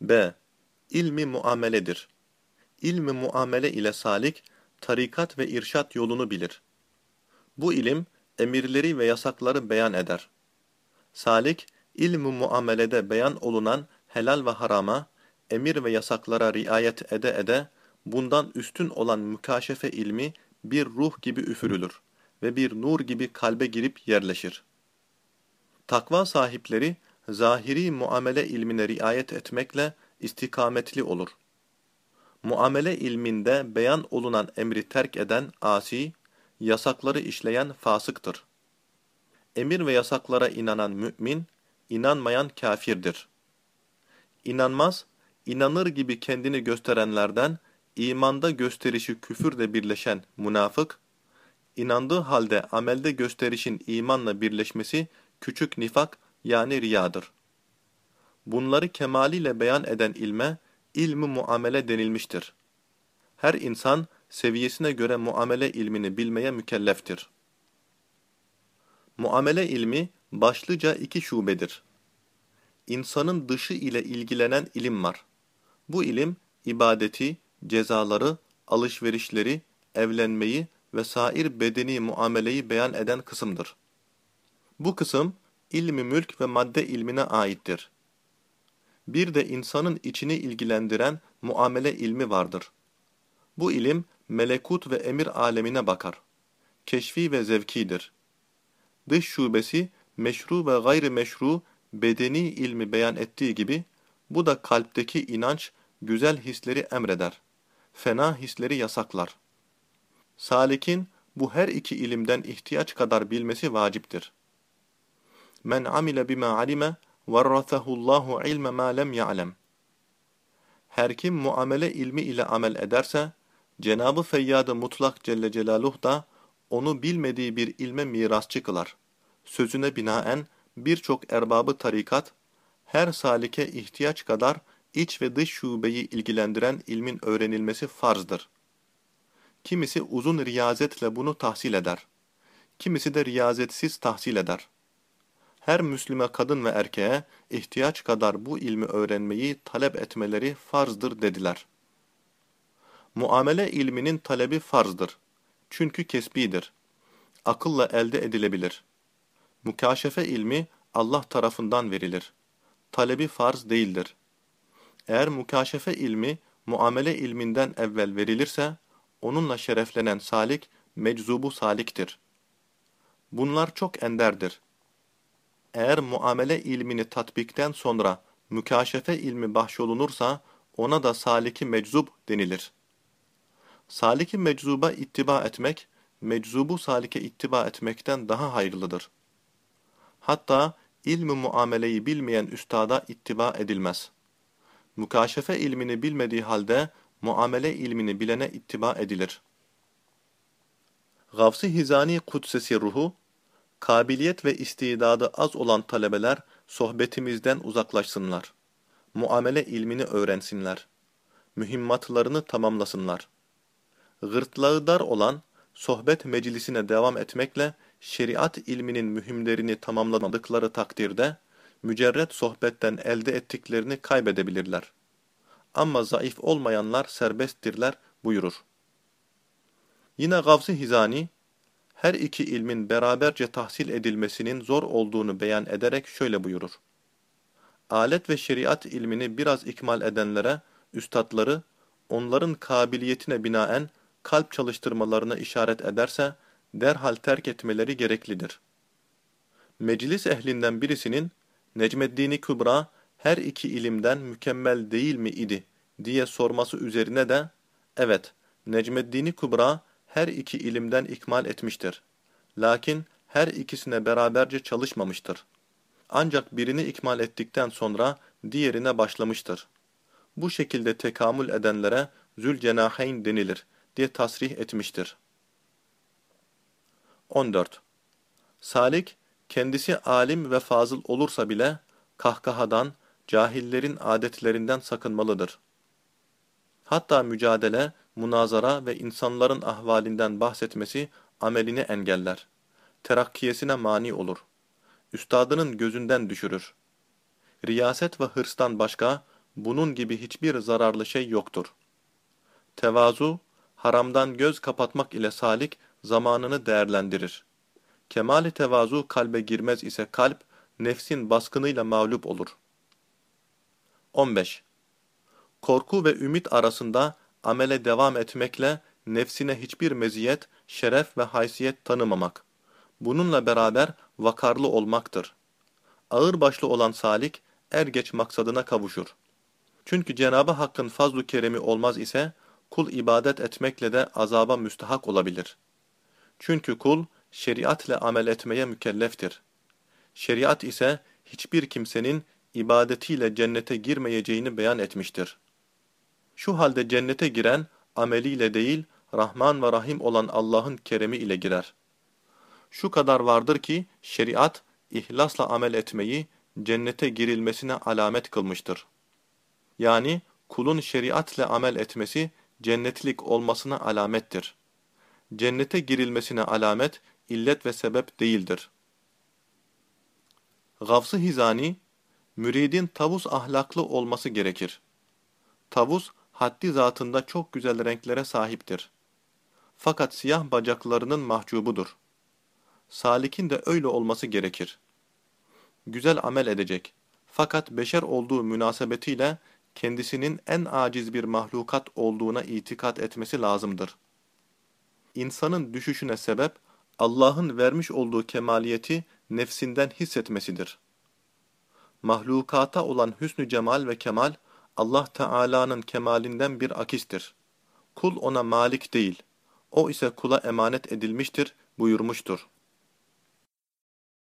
B. İlmi muameledir. İlmi muamele ile salik, tarikat ve irşat yolunu bilir. Bu ilim, emirleri ve yasakları beyan eder. Salik, ilmi muamelede beyan olunan helal ve harama, emir ve yasaklara riayet ede ede, bundan üstün olan mükaşefe ilmi bir ruh gibi üfürülür ve bir nur gibi kalbe girip yerleşir. Takva sahipleri, zahiri muamele ilmine riayet etmekle istikametli olur. Muamele ilminde beyan olunan emri terk eden asi, yasakları işleyen fasıktır. Emir ve yasaklara inanan mümin, inanmayan kafirdir. İnanmaz, inanır gibi kendini gösterenlerden, imanda gösterişi küfürle birleşen münafık, inandığı halde amelde gösterişin imanla birleşmesi küçük nifak yani riyadır. Bunları kemaliyle beyan eden ilme, ilmi muamele denilmiştir. Her insan, seviyesine göre muamele ilmini bilmeye mükelleftir. Muamele ilmi, başlıca iki şubedir. İnsanın dışı ile ilgilenen ilim var. Bu ilim, ibadeti, cezaları, alışverişleri, evlenmeyi ve sair bedeni muameleyi beyan eden kısımdır. Bu kısım, ilmi mülk ve madde ilmine aittir. Bir de insanın içini ilgilendiren muamele ilmi vardır. Bu ilim, melekut ve emir alemine bakar. Keşfi ve zevkidir. Dış şubesi, meşru ve gayri meşru bedeni ilmi beyan ettiği gibi, bu da kalpteki inanç, güzel hisleri emreder. Fena hisleri yasaklar. Salik'in bu her iki ilimden ihtiyaç kadar bilmesi vaciptir. Men amile bima alime varrathahullahu ilme ma lem ya'lem. Her kim muamele ilmi ile amel ederse, Cenabı Feyyad-ı Mutlak Celle Celaluhu da onu bilmediği bir ilme mirasçı kılar. Sözüne binaen birçok erbabı tarikat, her salike ihtiyaç kadar iç ve dış şubeyi ilgilendiren ilmin öğrenilmesi farzdır. Kimisi uzun riyazetle bunu tahsil eder. Kimisi de riyazetsiz tahsil eder. Her Müslüme kadın ve erkeğe ihtiyaç kadar bu ilmi öğrenmeyi talep etmeleri farzdır dediler. Muamele ilminin talebi farzdır. Çünkü kesbidir. Akılla elde edilebilir. Mukaşefe ilmi Allah tarafından verilir. Talebi farz değildir. Eğer mukaşefe ilmi muamele ilminden evvel verilirse, onunla şereflenen salik, meczubu saliktir. Bunlar çok enderdir. Eğer muamele ilmini tatbikten sonra mükaşefe ilmi bahşolunursa, ona da saliki meczub denilir. Saliki meczuba ittiba etmek, meczubu salike ittiba etmekten daha hayırlıdır. Hatta ilmi muameleyi bilmeyen üstada ittiba edilmez. Mukaşefe ilmini bilmediği halde muamele ilmini bilene ittiba edilir. Gavsi Hizani Kudsesi ruhu, kabiliyet ve istidadı az olan talebeler sohbetimizden uzaklaşsınlar. Muamele ilmini öğrensinler. Mühimmatlarını tamamlasınlar. Gırtlağı dar olan, sohbet meclisine devam etmekle şeriat ilminin mühimlerini tamamlamadıkları takdirde, mücerret sohbetten elde ettiklerini kaybedebilirler. Ama zayıf olmayanlar serbesttirler buyurur. Yine Gavsi Hizani, her iki ilmin beraberce tahsil edilmesinin zor olduğunu beyan ederek şöyle buyurur. Alet ve şeriat ilmini biraz ikmal edenlere, üstadları, onların kabiliyetine binaen kalp çalıştırmalarına işaret ederse, derhal terk etmeleri gereklidir. Meclis ehlinden birisinin, Necmeddin-i Kübra, her iki ilimden mükemmel değil mi idi diye sorması üzerine de, evet, Necmeddin-i Kübra her iki ilimden ikmal etmiştir. Lakin her ikisine beraberce çalışmamıştır. Ancak birini ikmal ettikten sonra diğerine başlamıştır. Bu şekilde tekamül edenlere zülcenaheyn denilir diye tasrih etmiştir. 14. Salik, kendisi alim ve fazıl olursa bile kahkahadan, cahillerin adetlerinden sakınmalıdır. Hatta mücadele, münazara ve insanların ahvalinden bahsetmesi amelini engeller. Terakkiyesine mani olur. Üstadının gözünden düşürür. Riyaset ve hırstan başka, bunun gibi hiçbir zararlı şey yoktur. Tevazu, haramdan göz kapatmak ile salik zamanını değerlendirir. Kemali tevazu kalbe girmez ise kalp, nefsin baskınıyla mağlup olur. 15. Korku ve ümit arasında amele devam etmekle nefsine hiçbir meziyet, şeref ve haysiyet tanımamak. Bununla beraber vakarlı olmaktır. Ağırbaşlı olan salik er geç maksadına kavuşur. Çünkü Cenabı Hakk'ın fazlu keremi olmaz ise kul ibadet etmekle de azaba müstahak olabilir. Çünkü kul şeriat ile amel etmeye mükelleftir. Şeriat ise hiçbir kimsenin ibadetiyle cennete girmeyeceğini beyan etmiştir. Şu halde cennete giren ameliyle değil, Rahman ve Rahim olan Allah'ın keremi ile girer. Şu kadar vardır ki şeriat ihlasla amel etmeyi cennete girilmesine alamet kılmıştır. Yani kulun şeriatle amel etmesi cennetlik olmasına alamettir. Cennete girilmesine alamet illet ve sebep değildir. Gavs-ı Hizani, müridin tavus ahlaklı olması gerekir. Tavus, haddi zatında çok güzel renklere sahiptir. Fakat siyah bacaklarının mahcubudur. Salik'in de öyle olması gerekir. Güzel amel edecek. Fakat beşer olduğu münasebetiyle kendisinin en aciz bir mahlukat olduğuna itikat etmesi lazımdır. İnsanın düşüşüne sebep, Allah'ın vermiş olduğu kemaliyeti nefsinden hissetmesidir. Mahlukata olan hüsnü cemal ve kemal, Allah Teala'nın kemalinden bir akistir. Kul ona malik değil, o ise kula emanet edilmiştir buyurmuştur.